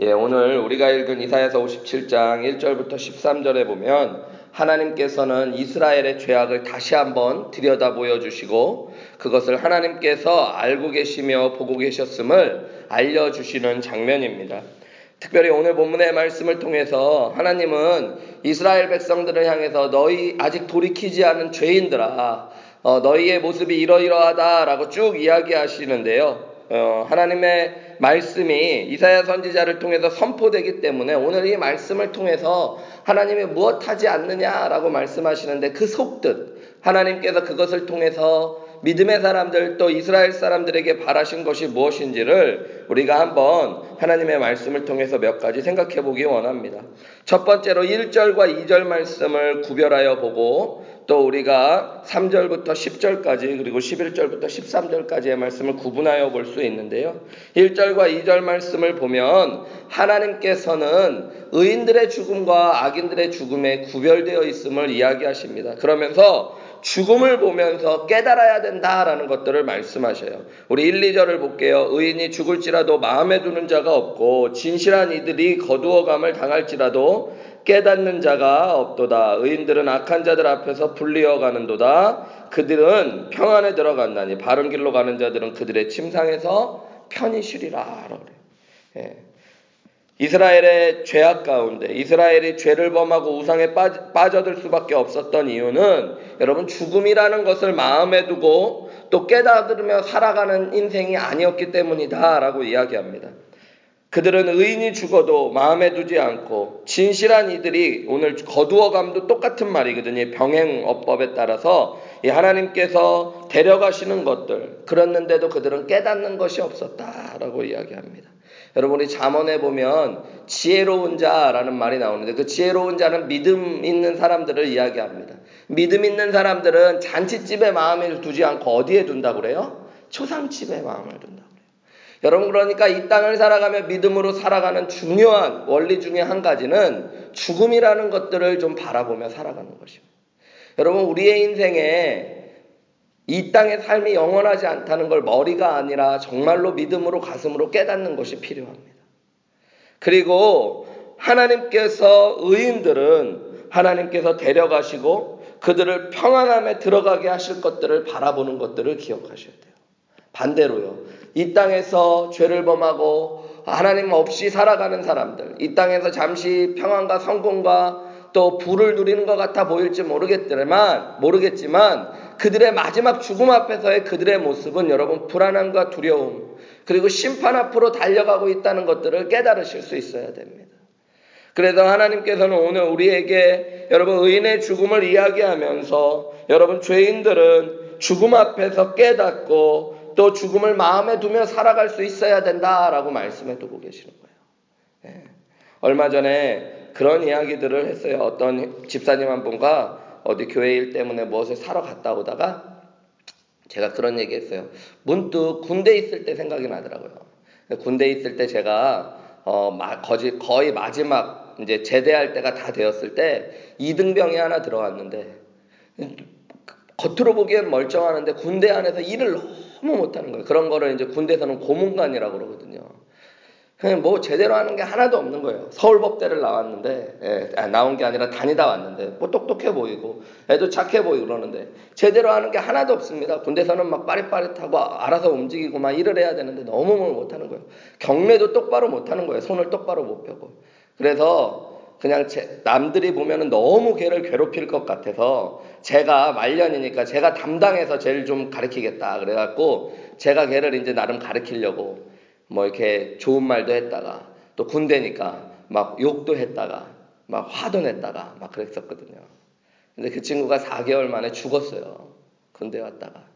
예, 오늘 우리가 읽은 이사야서 57장 1절부터 13절에 보면 하나님께서는 이스라엘의 죄악을 다시 한번 들여다 보여 주시고 그것을 하나님께서 알고 계시며 보고 계셨음을 알려 주시는 장면입니다. 특별히 오늘 본문의 말씀을 통해서 하나님은 이스라엘 백성들을 향해서 너희 아직 돌이키지 않은 죄인들아 어, 너희의 모습이 이러이러하다라고 쭉 이야기하시는데요. 어, 하나님의 말씀이 이사야 선지자를 통해서 선포되기 때문에 오늘 이 말씀을 통해서 하나님이 무엇하지 않느냐라고 말씀하시는데 그 속뜻 하나님께서 그것을 통해서 믿음의 사람들 또 이스라엘 사람들에게 바라신 것이 무엇인지를 우리가 한번 하나님의 말씀을 통해서 몇 가지 생각해 보기 원합니다. 첫 번째로 1절과 2절 말씀을 구별하여 보고 또 우리가 3절부터 10절까지 그리고 11절부터 13절까지의 말씀을 구분하여 볼 수 있는데요. 1절과 2절 말씀을 보면 하나님께서는 의인들의 죽음과 악인들의 죽음에 구별되어 있음을 이야기하십니다. 그러면서 죽음을 보면서 깨달아야 된다라는 것들을 말씀하셔요. 우리 1, 2절을 볼게요. 의인이 죽을지라도 마음에 두는 자가 없고 진실한 이들이 거두어감을 당할지라도 깨닫는 자가 없도다. 의인들은 악한 자들 앞에서 불리어 가는도다. 그들은 평안에 들어간다니 바른 길로 가는 자들은 그들의 침상에서 편히 쉬리라. 예. 이스라엘의 죄악 가운데 이스라엘이 죄를 범하고 우상에 빠져들 수밖에 없었던 이유는 여러분 죽음이라는 것을 마음에 두고 또 깨닫으며 살아가는 인생이 아니었기 때문이다라고 이야기합니다. 그들은 의인이 죽어도 마음에 두지 않고 진실한 이들이 오늘 거두어감도 똑같은 말이거든요. 병행어법에 따라서 하나님께서 데려가시는 것들 그랬는데도 그들은 깨닫는 것이 없었다라고 이야기합니다. 여러분 이 잠언에 보면 지혜로운 자라는 말이 나오는데 그 지혜로운 자는 믿음 있는 사람들을 이야기합니다. 믿음 있는 사람들은 잔치집에 마음을 두지 않고 어디에 둔다고 그래요? 초상집에 마음을 둔다. 여러분 그러니까 이 땅을 살아가며 믿음으로 살아가는 중요한 원리 중에 한 가지는 죽음이라는 것들을 좀 바라보며 살아가는 것입니다. 여러분 우리의 인생에 이 땅의 삶이 영원하지 않다는 걸 머리가 아니라 정말로 믿음으로 가슴으로 깨닫는 것이 필요합니다. 그리고 하나님께서 의인들은 하나님께서 데려가시고 그들을 평안함에 들어가게 하실 것들을 바라보는 것들을 기억하셔야 돼요. 반대로요. 이 땅에서 죄를 범하고 하나님 없이 살아가는 사람들, 이 땅에서 잠시 평안과 성공과 또 부를 누리는 것 같아 보일지 모르겠지만, 모르겠지만, 그들의 마지막 죽음 앞에서의 그들의 모습은 여러분 불안함과 두려움, 그리고 심판 앞으로 달려가고 있다는 것들을 깨달으실 수 있어야 됩니다. 그래서 하나님께서는 오늘 우리에게 여러분 의인의 죽음을 이야기하면서 여러분 죄인들은 죽음 앞에서 깨닫고 또 죽음을 마음에 두며 살아갈 수 있어야 된다라고 말씀해 두고 계시는 거예요. 예. 얼마 전에 그런 이야기들을 했어요. 어떤 집사님 한 분과 어디 교회 일 때문에 무엇을 사러 갔다 오다가 제가 그런 얘기 했어요. 문득 군대 있을 때 생각이 나더라고요. 군대 있을 때 제가 어, 거의, 거의 마지막 이제 제대할 때가 다 되었을 때 이등병이 하나 들어왔는데 겉으로 보기엔 멀쩡하는데 군대 안에서 일을 너무 못하는 거예요. 그런 거를 이제 군대에서는 고문관이라고 그러거든요. 그냥 뭐 제대로 하는 게 하나도 없는 거예요. 서울법대를 나왔는데, 예, 아, 나온 게 아니라 다니다 왔는데, 뭐 똑똑해 보이고, 애도 착해 보이고 그러는데, 제대로 하는 게 하나도 없습니다. 군대에서는 막 빠릿빠릿하고 알아서 움직이고 막 일을 해야 되는데 너무 뭘 못하는 거예요. 경례도 똑바로 못 하는 거예요. 손을 똑바로 못 펴고. 그래서 그냥 제, 남들이 보면은 너무 걔를 괴롭힐 것 같아서 제가 말년이니까 제가 담당해서 쟤를 좀 가르치겠다 그래갖고 제가 걔를 이제 나름 가르치려고 뭐 이렇게 좋은 말도 했다가 또 군대니까 막 욕도 했다가 막 화도 냈다가 막 그랬었거든요. 근데 그 친구가 4개월 만에 죽었어요. 군대 왔다가.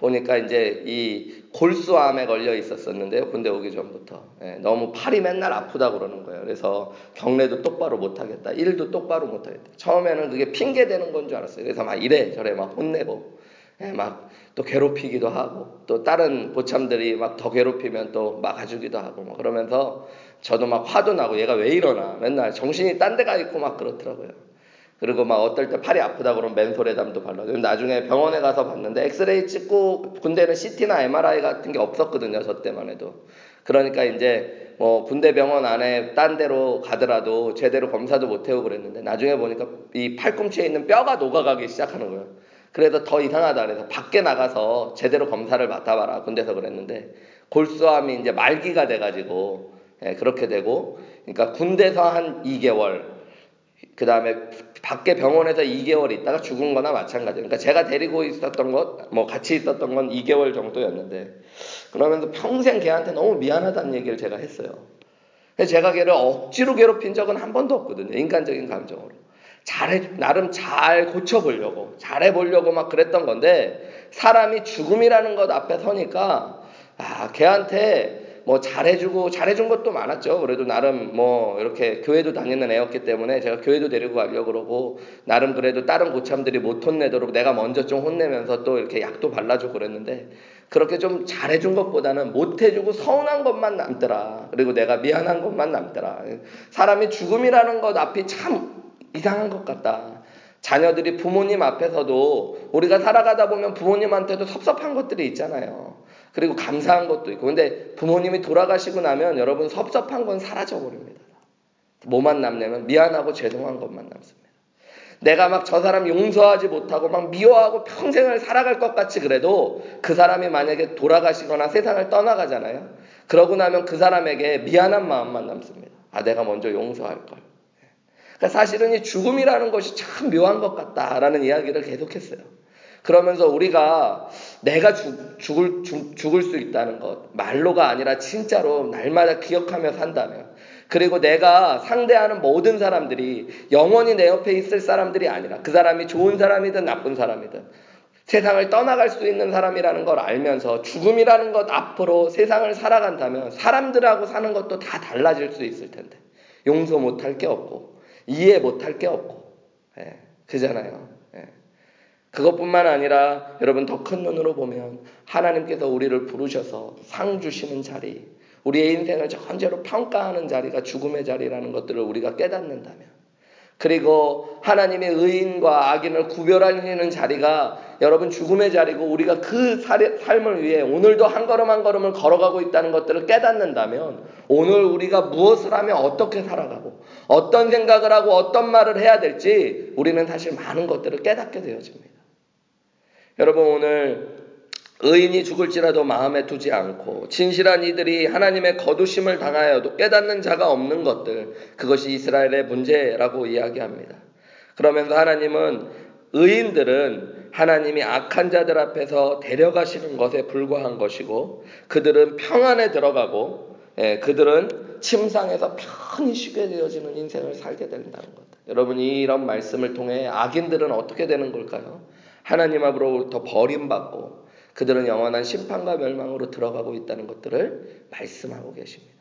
보니까 이제 이 골수암에 걸려 있었었는데요. 군대 오기 전부터. 예, 너무 팔이 맨날 아프다 그러는 거예요. 그래서 경례도 똑바로 못 하겠다. 일도 똑바로 못 하겠다. 처음에는 그게 핑계 대는 건 줄 알았어요. 그래서 막 이래 저래 막 혼내고 예, 막 또 괴롭히기도 하고 또 다른 보참들이 막 더 괴롭히면 또 막아주기도 하고 뭐 그러면서 저도 막 화도 나고 얘가 왜 이러나 맨날 정신이 딴 데가 있고 막 그렇더라고요. 그리고 막 어떨 때 팔이 아프다 그러면 맨솔에담도 발라요. 나중에 병원에 가서 봤는데 엑스레이 찍고 군대는 CT나 MRI 같은 게 없었거든요. 저 때만 해도. 그러니까 이제 뭐 군대 병원 안에 딴 데로 가더라도 제대로 검사도 못 해고 그랬는데 나중에 보니까 이 팔꿈치에 있는 뼈가 녹아가기 시작하는 거예요. 그래서 더 이상하다 그래서 밖에 나가서 제대로 검사를 맡아봐라 군대에서 그랬는데 골수암이 이제 말기가 돼가지고 예, 그렇게 되고 그러니까 군대에서 한 2개월 그 다음에 밖에 병원에서 2개월 있다가 죽은 거나 마찬가지예요. 그러니까 제가 데리고 있었던 것, 뭐 같이 있었던 건 2개월 정도였는데, 그러면서 평생 걔한테 너무 미안하다는 얘기를 제가 했어요. 제가 걔를 억지로 괴롭힌 적은 한 번도 없거든요. 인간적인 감정으로. 잘해, 나름 잘 고쳐보려고, 잘해보려고 막 그랬던 건데, 사람이 죽음이라는 것 앞에 서니까, 아, 걔한테 뭐 잘해주고 잘해준 것도 많았죠. 그래도 나름 뭐 이렇게 교회도 다니는 애였기 때문에 제가 교회도 데리고 가려고 그러고 나름 그래도 다른 고참들이 못 혼내도록 내가 먼저 좀 혼내면서 또 이렇게 약도 발라주고 그랬는데 그렇게 좀 잘해준 것보다는 못해주고 서운한 것만 남더라. 그리고 내가 미안한 것만 남더라. 사람이 죽음이라는 것 앞이 참 이상한 것 같다. 자녀들이 부모님 앞에서도 우리가 살아가다 보면 부모님한테도 섭섭한 것들이 있잖아요. 그리고 감사한 것도 있고. 근데 부모님이 돌아가시고 나면 여러분 섭섭한 건 사라져 버립니다. 뭐만 남냐면 미안하고 죄송한 것만 남습니다. 내가 막 저 사람 용서하지 못하고 막 미워하고 평생을 살아갈 것 같이 그래도 그 사람이 만약에 돌아가시거나 세상을 떠나가잖아요. 그러고 나면 그 사람에게 미안한 마음만 남습니다. 아, 내가 먼저 용서할 걸. 그러니까 사실은 이 죽음이라는 것이 참 묘한 것 같다라는 이야기를 계속했어요. 그러면서 우리가 내가 죽, 죽을, 죽, 죽을 수 있다는 것, 말로가 아니라 진짜로 날마다 기억하며 산다면, 그리고 내가 상대하는 모든 사람들이 영원히 내 옆에 있을 사람들이 아니라 그 사람이 좋은 사람이든 나쁜 사람이든 세상을 떠나갈 수 있는 사람이라는 걸 알면서 죽음이라는 것 앞으로 세상을 살아간다면 사람들하고 사는 것도 다 달라질 수 있을 텐데 용서 못할 게 없고 이해 못할 게 없고 예, 그잖아요. 그것뿐만 아니라 여러분 더 큰 눈으로 보면 하나님께서 우리를 부르셔서 상 주시는 자리, 우리의 인생을 전제로 평가하는 자리가 죽음의 자리라는 것들을 우리가 깨닫는다면 그리고 하나님의 의인과 악인을 구별하는 자리가 여러분 죽음의 자리고 우리가 그 삶을 위해 오늘도 한 걸음 한 걸음을 걸어가고 있다는 것들을 깨닫는다면 오늘 우리가 무엇을 하며 어떻게 살아가고 어떤 생각을 하고 어떤 말을 해야 될지 우리는 사실 많은 것들을 깨닫게 되어집니다. 여러분 오늘 의인이 죽을지라도 마음에 두지 않고 진실한 이들이 하나님의 거두심을 당하여도 깨닫는 자가 없는 것들 그것이 이스라엘의 문제라고 이야기합니다. 그러면서 하나님은 의인들은 하나님이 악한 자들 앞에서 데려가시는 것에 불과한 것이고 그들은 평안에 들어가고 예, 그들은 침상에서 편히 쉬게 되어지는 인생을 살게 된다는 것. 여러분이 이런 말씀을 통해 악인들은 어떻게 되는 걸까요? 하나님 앞으로부터 버림받고 그들은 영원한 심판과 멸망으로 들어가고 있다는 것들을 말씀하고 계십니다.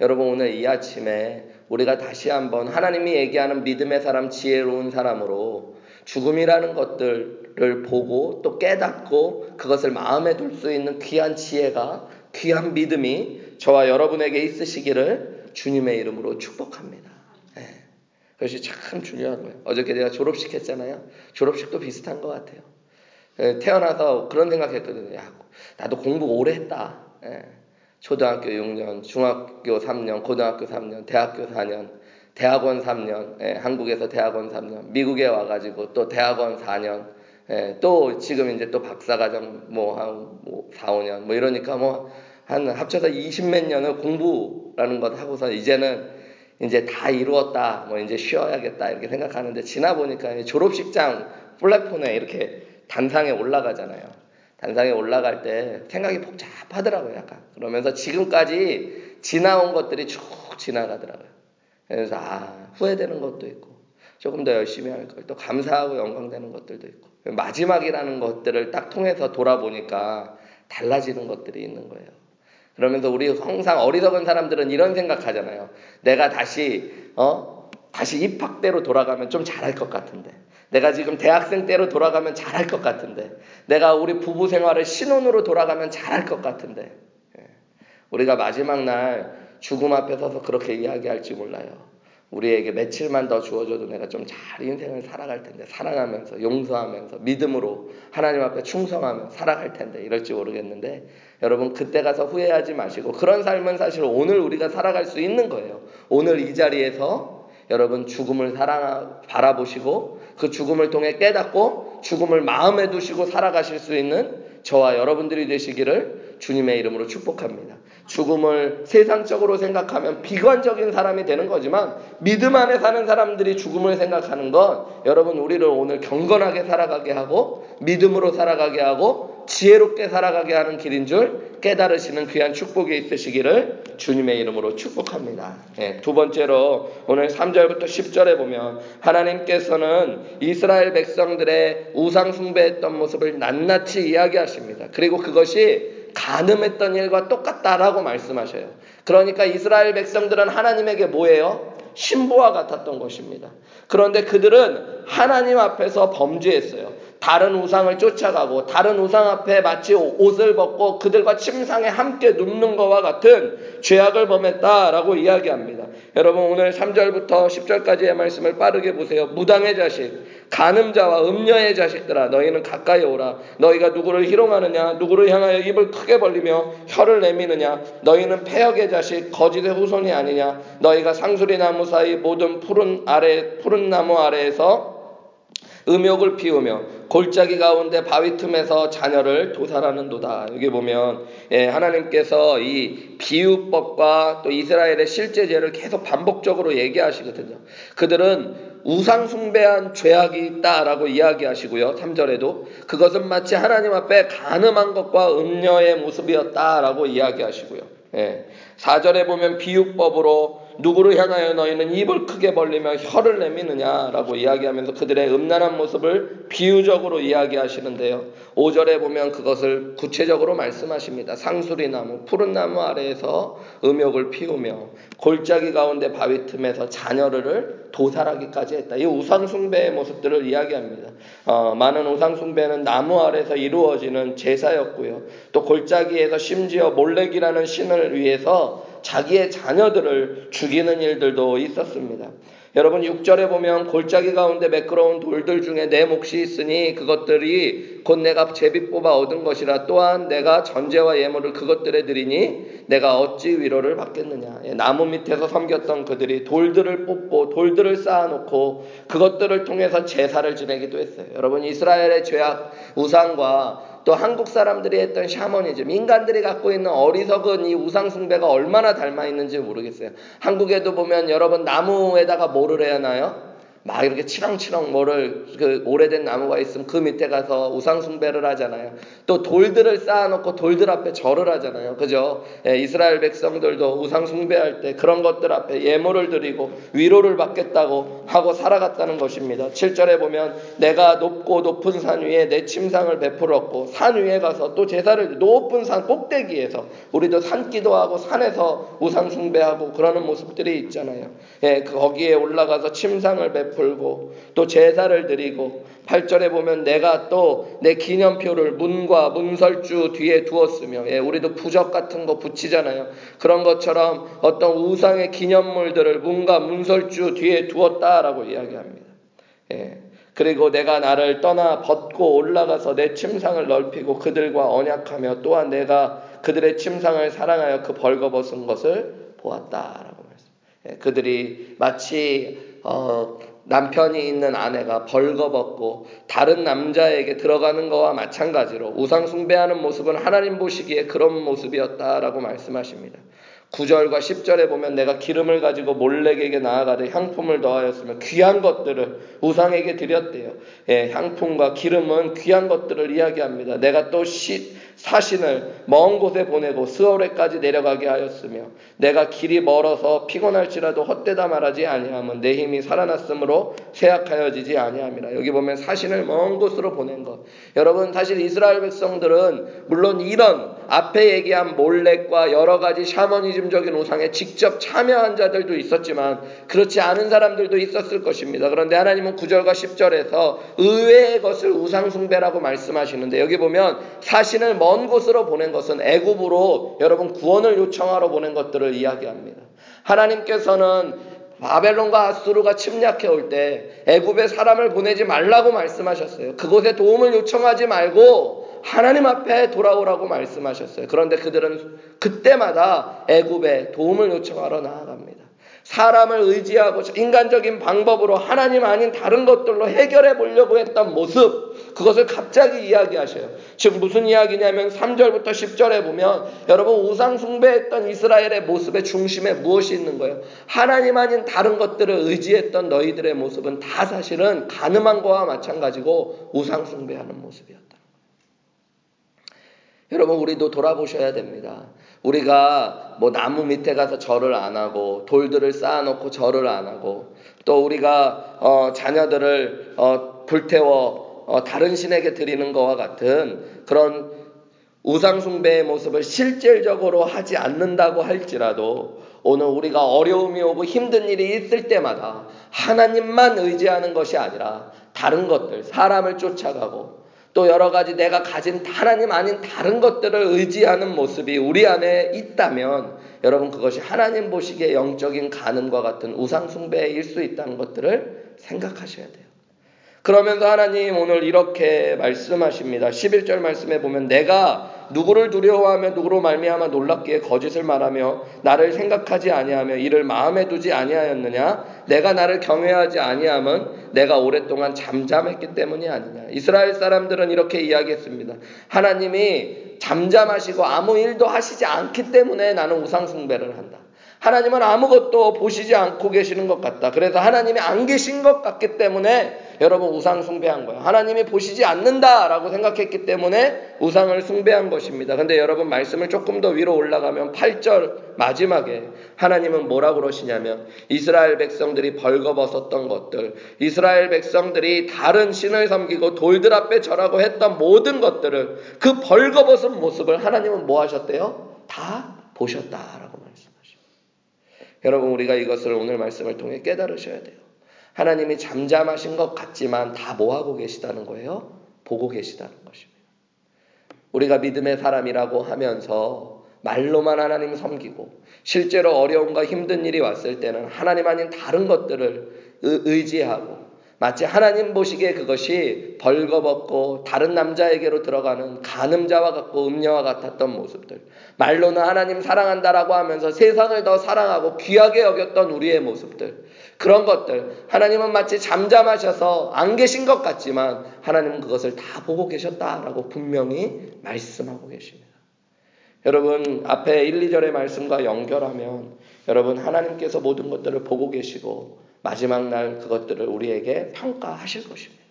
여러분 오늘 이 아침에 우리가 다시 한번 하나님이 얘기하는 믿음의 사람, 지혜로운 사람으로 죽음이라는 것들을 보고 또 깨닫고 그것을 마음에 둘 수 있는 귀한 지혜가 귀한 믿음이 저와 여러분에게 있으시기를 주님의 이름으로 축복합니다. 그것이 참 중요한 거예요. 어저께 내가 졸업식 했잖아요. 졸업식도 비슷한 것 같아요. 예, 태어나서 그런 생각했거든요. 야, 나도 공부 오래 했다. 예. 초등학교 6년, 중학교 3년, 고등학교 3년, 대학교 4년, 대학원 3년, 예, 한국에서 대학원 3년, 미국에 와가지고 또 대학원 4년, 예, 또 지금 이제 또 박사과정 뭐한 뭐 4, 5년 뭐 이러니까 뭐 한 합쳐서 20 몇 년을 공부라는 것 하고서 이제는 이제 다 이루었다. 뭐 이제 쉬어야겠다. 이렇게 생각하는데 지나 보니까 졸업식장 플랫폰에 이렇게 단상에 올라가잖아요. 단상에 올라갈 때 생각이 복잡하더라고요. 약간. 그러면서 지금까지 지나온 것들이 쭉 지나가더라고요. 그래서 아, 후회되는 것도 있고 조금 더 열심히 할 걸. 또 감사하고 영광되는 것들도 있고. 마지막이라는 것들을 딱 통해서 돌아보니까 달라지는 것들이 있는 거예요. 그러면서 우리 항상 어리석은 사람들은 이런 생각하잖아요. 내가 다시 어 다시 입학대로 돌아가면 좀 잘할 것 같은데. 내가 지금 대학생 때로 돌아가면 잘할 것 같은데. 내가 우리 부부 생활을 신혼으로 돌아가면 잘할 것 같은데. 예. 우리가 마지막 날 죽음 앞에 서서 그렇게 이야기할지 몰라요. 우리에게 며칠만 더 주어줘도 내가 좀 잘 인생을 살아갈 텐데 사랑하면서 용서하면서 믿음으로 하나님 앞에 충성하며 살아갈 텐데 이럴지 모르겠는데 여러분 그때 가서 후회하지 마시고 그런 삶은 사실 오늘 우리가 살아갈 수 있는 거예요. 오늘 이 자리에서 여러분 죽음을 사랑 바라보시고 그 죽음을 통해 깨닫고 죽음을 마음에 두시고 살아가실 수 있는 저와 여러분들이 되시기를 주님의 이름으로 축복합니다. 죽음을 세상적으로 생각하면 비관적인 사람이 되는 거지만 믿음 안에 사는 사람들이 죽음을 생각하는 건 여러분 우리를 오늘 경건하게 살아가게 하고 믿음으로 살아가게 하고 지혜롭게 살아가게 하는 길인 줄 깨달으시는 귀한 축복이 있으시기를 주님의 이름으로 축복합니다. 네, 두 번째로 오늘 3절부터 10절에 보면 하나님께서는 이스라엘 백성들의 우상 숭배했던 모습을 낱낱이 이야기하십니다. 그리고 그것이 가늠했던 일과 똑같다라고 말씀하셔요. 그러니까 이스라엘 백성들은 하나님에게 뭐예요? 신부와 같았던 것입니다. 그런데 그들은 하나님 앞에서 범죄했어요. 다른 우상을 쫓아가고 다른 우상 앞에 마치 옷을 벗고 그들과 침상에 함께 눕는 것과 같은 죄악을 범했다라고 이야기합니다. 여러분 오늘 3절부터 10절까지의 말씀을 빠르게 보세요. 무당의 자식, 간음자와 음녀의 자식들아 너희는 가까이 오라. 너희가 누구를 희롱하느냐 누구를 향하여 입을 크게 벌리며 혀를 내미느냐 너희는 폐역의 자식 거짓의 후손이 아니냐 너희가 상수리 나무 사이 모든 푸른 아래 푸른 나무 아래에서 음욕을 피우며 골짜기 가운데 바위 틈에서 자녀를 도살하는도다. 여기 보면 예, 하나님께서 이 비유법과 또 이스라엘의 실제 죄를 계속 반복적으로 얘기하시거든요. 그들은 우상 숭배한 죄악이 있다라고 이야기하시고요. 3절에도 그것은 마치 하나님 앞에 가늠한 것과 음녀의 모습이었다라고 이야기하시고요. 예. 4절에 보면 비유법으로 누구를 향하여 너희는 입을 크게 벌리며 혀를 내미느냐라고 이야기하면서 그들의 음란한 모습을 비유적으로 이야기하시는데요. 5절에 보면 그것을 구체적으로 말씀하십니다. 상수리 나무, 푸른 나무 아래에서 음욕을 피우며 골짜기 가운데 바위 틈에서 자녀를 도살하기까지 했다. 이 우상숭배의 모습들을 이야기합니다. 어, 많은 우상숭배는 나무 아래에서 이루어지는 제사였고요. 또 골짜기에서 심지어 몰렉이라는 신을 위해서 자기의 자녀들을 죽이는 일들도 있었습니다. 여러분 6절에 보면 골짜기 가운데 매끄러운 돌들 중에 내 몫이 있으니 그것들이 곧 내가 제비 뽑아 얻은 것이라 또한 내가 전제와 예물을 그것들에 드리니 내가 어찌 위로를 받겠느냐. 예, 나무 밑에서 섬겼던 그들이 돌들을 뽑고 돌들을 쌓아놓고 그것들을 통해서 제사를 지내기도 했어요. 여러분 이스라엘의 죄악 우상과 또 한국 사람들이 했던 샤머니즘, 인간들이 갖고 있는 어리석은 이 우상숭배가 얼마나 닮아 있는지 모르겠어요. 한국에도 보면 여러분 나무에다가 뭐를 해야 하나요? 막 이렇게 치렁치렁 뭐를 그 오래된 나무가 있으면 그 밑에 가서 우상 숭배를 하잖아요. 또 돌들을 쌓아놓고 돌들 앞에 절을 하잖아요. 그죠? 예, 이스라엘 백성들도 우상 숭배할 때 그런 것들 앞에 예물을 드리고 위로를 받겠다고 하고 살아갔다는 것입니다. 7절에 보면 내가 높고 높은 산 위에 내 침상을 베풀었고 산 위에 가서 또 제사를 높은 산 꼭대기에서 우리도 산 기도하고 산에서 우상 숭배하고 그러는 모습들이 있잖아요. 예, 그 거기에 올라가서 침상을 베풀 베풀고 또 제사를 드리고 8절에 보면 내가 또 내 기념표를 문과 문설주 뒤에 두었으며 예, 우리도 부적 같은 거 붙이잖아요. 그런 것처럼 어떤 우상의 기념물들을 문과 문설주 뒤에 두었다라고 이야기합니다. 예. 그리고 내가 나를 떠나 벗고 올라가서 내 침상을 넓히고 그들과 언약하며 또한 내가 그들의 침상을 사랑하여 그 벌거벗은 것을 보았다라고 말씀. 예, 그들이 마치 어, 남편이 있는 아내가 벌거벗고 다른 남자에게 들어가는 것과 마찬가지로 우상 숭배하는 모습은 하나님 보시기에 그런 모습이었다라고 말씀하십니다. 9절과 10절에 보면 내가 기름을 가지고 몰렉에게 나아가되 향품을 더하였으며 귀한 것들을 우상에게 드렸대요. 예, 향품과 기름은 귀한 것들을 이야기합니다. 내가 또 시, 사신을 먼 곳에 보내고 스월에까지 내려가게 하였으며 내가 길이 멀어서 피곤할지라도 헛되다 말하지 아니하면 내 힘이 살아났으므로 쇠약하여지지 아니함이라. 여기 보면 사신을 먼 곳으로 보낸 것. 여러분 사실 이스라엘 백성들은 물론 이런 앞에 얘기한 몰렉과 여러 가지 샤머니즘적인 우상에 직접 참여한 자들도 있었지만 그렇지 않은 사람들도 있었을 것입니다. 그런데 하나님은 9절과 10절에서 의외의 것을 우상숭배라고 말씀하시는데 여기 보면 사신을 먼먼 곳으로 보낸 것은 애굽으로 여러분 구원을 요청하러 보낸 것들을 이야기합니다. 하나님께서는 바벨론과 아수르가 침략해 올 때 애굽에 사람을 보내지 말라고 말씀하셨어요. 그곳에 도움을 요청하지 말고 하나님 앞에 돌아오라고 말씀하셨어요. 그런데 그들은 그때마다 애굽에 도움을 요청하러 나아갑니다. 사람을 의지하고 인간적인 방법으로 하나님 아닌 다른 것들로 해결해 보려고 했던 모습, 그것을 갑자기 이야기하셔요. 지금 무슨 이야기냐면 3절부터 10절에 보면 여러분 우상숭배했던 이스라엘의 모습의 중심에 무엇이 있는 거예요? 하나님 아닌 다른 것들을 의지했던 너희들의 모습은 다 사실은 가늠한 거와 마찬가지고 우상숭배하는 모습이었다. 여러분 우리도 돌아보셔야 됩니다. 우리가 뭐 나무 밑에 가서 절을 안 하고 돌들을 쌓아놓고 절을 안 하고 또 우리가 어 자녀들을 어 불태워 어 다른 신에게 드리는 것과 같은 그런 우상숭배의 모습을 실질적으로 하지 않는다고 할지라도 오늘 우리가 어려움이 오고 힘든 일이 있을 때마다 하나님만 의지하는 것이 아니라 다른 것들, 사람을 쫓아가고 또 여러 가지 내가 가진 하나님 아닌 다른 것들을 의지하는 모습이 우리 안에 있다면 여러분 그것이 하나님 보시기에 영적인 가능과 같은 우상숭배일 수 있다는 것들을 생각하셔야 돼요. 그러면서 하나님 오늘 이렇게 말씀하십니다. 11절 말씀에 보면 내가 누구를 두려워하며 누구로 말미암아 놀랍기에 거짓을 말하며 나를 생각하지 아니하며 이를 마음에 두지 아니하였느냐 내가 나를 경외하지 아니함은 내가 오랫동안 잠잠했기 때문이 아니냐 이스라엘 사람들은 이렇게 이야기했습니다. 하나님이 잠잠하시고 아무 일도 하시지 않기 때문에 나는 우상 숭배를 한다. 하나님은 아무것도 보시지 않고 계시는 것 같다. 그래서 하나님이 안 계신 것 같기 때문에 여러분 우상 숭배한 거예요. 하나님이 보시지 않는다라고 생각했기 때문에 우상을 숭배한 것입니다. 근데 여러분 말씀을 조금 더 위로 올라가면 8절 마지막에 하나님은 뭐라고 그러시냐면 이스라엘 백성들이 벌거벗었던 것들, 이스라엘 백성들이 다른 신을 섬기고 돌들 앞에 절하고 했던 모든 것들을 그 벌거벗은 모습을 하나님은 뭐 하셨대요? 다 보셨다라고 여러분 우리가 이것을 오늘 말씀을 통해 깨달으셔야 돼요. 하나님이 잠잠하신 것 같지만 다 뭐하고 계시다는 거예요? 보고 계시다는 것입니다. 우리가 믿음의 사람이라고 하면서 말로만 하나님 섬기고 실제로 어려움과 힘든 일이 왔을 때는 하나님 아닌 다른 것들을 의지하고 마치 하나님 보시기에 그것이 벌거벗고 다른 남자에게로 들어가는 간음자와 같고 음녀와 같았던 모습들. 말로는 하나님 사랑한다라고 하면서 세상을 더 사랑하고 귀하게 여겼던 우리의 모습들. 그런 것들. 하나님은 마치 잠잠하셔서 안 계신 것 같지만 하나님은 그것을 다 보고 계셨다라고 분명히 말씀하고 계십니다. 여러분, 앞에 1, 2절의 말씀과 연결하면 여러분, 하나님께서 모든 것들을 보고 계시고 마지막 날 그것들을 우리에게 평가하실 것입니다.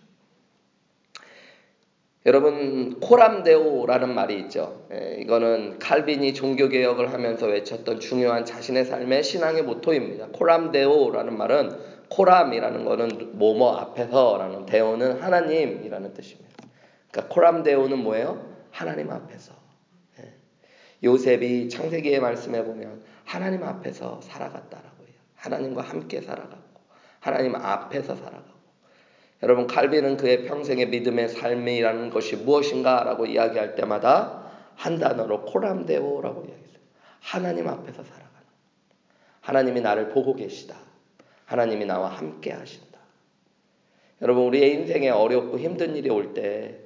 여러분 코람데오라는 말이 있죠. 예, 이거는 칼빈이 종교 개혁을 하면서 외쳤던 중요한 자신의 삶의 신앙의 모토입니다. 코람데오라는 말은 코람이라는 거는 뭐뭐 앞에서라는 데오는 하나님이라는 뜻입니다. 그러니까 코람데오는 뭐예요? 하나님 앞에서. 예. 요셉이 창세기의 말씀에 보면 하나님 앞에서 살아갔다라고 해요. 하나님과 함께 살아가고. 하나님 앞에서 살아가고 여러분 칼빈은 그의 평생의 믿음의 삶이라는 것이 무엇인가라고 이야기할 때마다 한 단어로 코람데오라고 이야기했어요. 하나님 앞에서 살아가는 하나님이 나를 보고 계시다. 하나님이 나와 함께 하신다. 여러분 우리의 인생에 어렵고 힘든 일이 올 때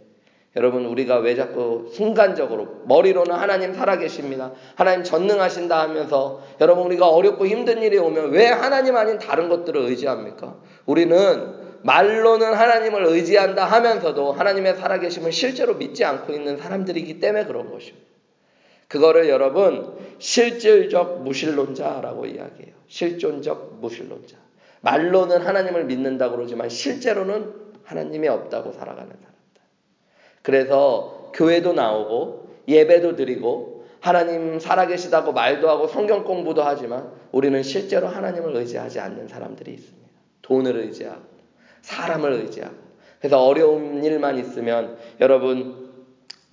여러분 우리가 왜 자꾸 순간적으로 머리로는 하나님 살아계십니다. 하나님 전능하신다 하면서 여러분 우리가 어렵고 힘든 일이 오면 왜 하나님 아닌 다른 것들을 의지합니까? 우리는 말로는 하나님을 의지한다 하면서도 하나님의 살아계심을 실제로 믿지 않고 있는 사람들이기 때문에 그런 것입니다. 그거를 여러분 실질적 무신론자라고 이야기해요. 실존적 무신론자. 말로는 하나님을 믿는다고 그러지만 실제로는 하나님이 없다고 살아가는 사람. 그래서 교회도 나오고 예배도 드리고 하나님 살아계시다고 말도 하고 성경 공부도 하지만 우리는 실제로 하나님을 의지하지 않는 사람들이 있습니다. 돈을 의지하고 사람을 의지하고 그래서 어려운 일만 있으면 여러분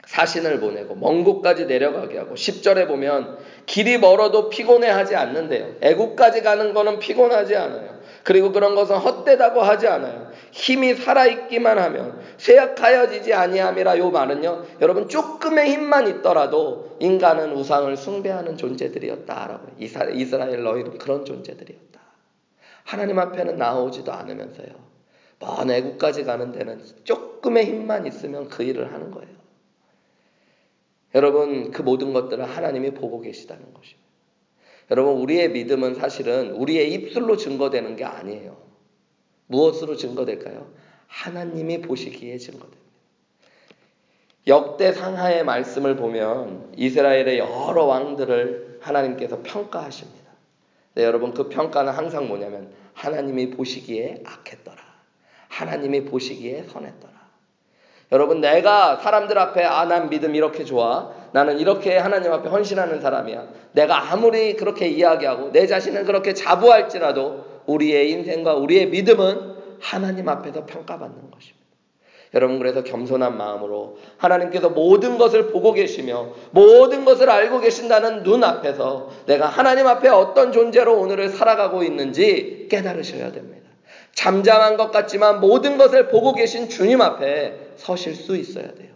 사신을 보내고 먼 곳까지 내려가게 하고 10절에 보면 길이 멀어도 피곤해하지 않는데요. 애국까지 가는 거는 피곤하지 않아요. 그리고 그런 것은 헛되다고 하지 않아요. 힘이 살아있기만 하면 쇠약하여지지 아니함이라 요 말은요. 여러분 조금의 힘만 있더라도 인간은 우상을 숭배하는 존재들이었다라고 이스라엘 너희도 그런 존재들이었다. 하나님 앞에는 나오지도 않으면서요. 먼 애국까지 가는 데는 조금의 힘만 있으면 그 일을 하는 거예요. 여러분 그 모든 것들을 하나님이 보고 계시다는 것입니다. 여러분 우리의 믿음은 사실은 우리의 입술로 증거되는 게 아니에요. 무엇으로 증거될까요? 하나님이 보시기에 증거됩니다. 역대 상하의 말씀을 보면 이스라엘의 여러 왕들을 하나님께서 평가하십니다. 네, 여러분 그 평가는 항상 뭐냐면 하나님이 보시기에 악했더라. 하나님이 보시기에 선했더라. 여러분 내가 사람들 앞에 아 난 믿음 이렇게 좋아. 나는 이렇게 하나님 앞에 헌신하는 사람이야. 내가 아무리 그렇게 이야기하고 내 자신은 그렇게 자부할지라도 우리의 인생과 우리의 믿음은 하나님 앞에서 평가받는 것입니다. 여러분 그래서 겸손한 마음으로 하나님께서 모든 것을 보고 계시며 모든 것을 알고 계신다는 눈 앞에서 내가 하나님 앞에 어떤 존재로 오늘을 살아가고 있는지 깨달으셔야 됩니다. 잠잠한 것 같지만 모든 것을 보고 계신 주님 앞에 서실 수 있어야 돼요.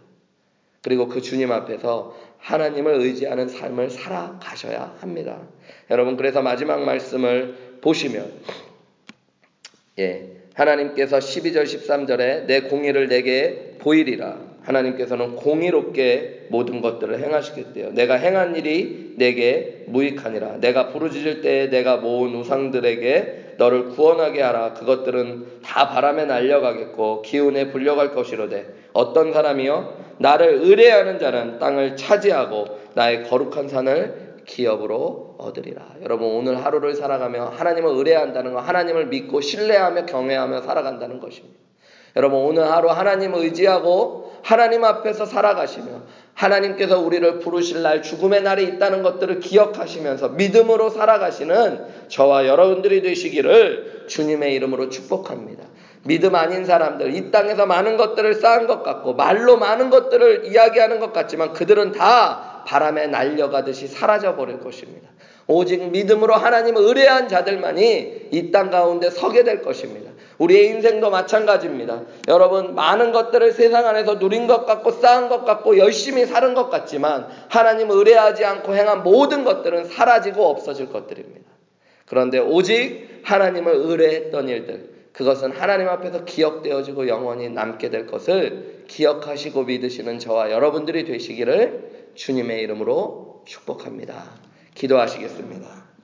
그리고 그 주님 앞에서 하나님을 의지하는 삶을 살아가셔야 합니다. 여러분 그래서 마지막 말씀을 보시면 예. 하나님께서 12절 13절에 내 공의를 내게 보이리라. 하나님께서는 공의롭게 모든 것들을 행하시겠대요. 내가 행한 일이 내게 무익하니라. 내가 부르짖을 때에 내가 모은 우상들에게 너를 구원하게 하라. 그것들은 다 바람에 날려가겠고 기운에 불려갈 것이로되 어떤 사람이요 나를 의뢰하는 자는 땅을 차지하고 나의 거룩한 산을 기업으로 얻으리라. 여러분 오늘 하루를 살아가며 하나님을 의뢰한다는 것, 하나님을 믿고 신뢰하며 경외하며 살아간다는 것입니다. 여러분 오늘 하루 하나님을 의지하고 하나님 앞에서 살아가시며 하나님께서 우리를 부르실 날 죽음의 날이 있다는 것들을 기억하시면서 믿음으로 살아가시는 저와 여러분들이 되시기를 주님의 이름으로 축복합니다. 믿음 아닌 사람들, 이 땅에서 많은 것들을 쌓은 것 같고, 말로 많은 것들을 이야기하는 것 같지만 그들은 다 바람에 날려가듯이 사라져 버릴 것입니다. 오직 믿음으로 하나님을 의뢰한 자들만이 이 땅 가운데 서게 될 것입니다. 우리의 인생도 마찬가지입니다. 여러분, 많은 것들을 세상 안에서 누린 것 같고, 쌓은 것 같고, 열심히 사는 것 같지만, 하나님을 의뢰하지 않고 행한 모든 것들은 사라지고 없어질 것들입니다. 그런데 오직 하나님을 의뢰했던 일들, 그것은 하나님 앞에서 기억되어지고 영원히 남게 될 것을 기억하시고 믿으시는 저와 여러분들이 되시기를 주님의 이름으로 축복합니다. 기도하시겠습니다.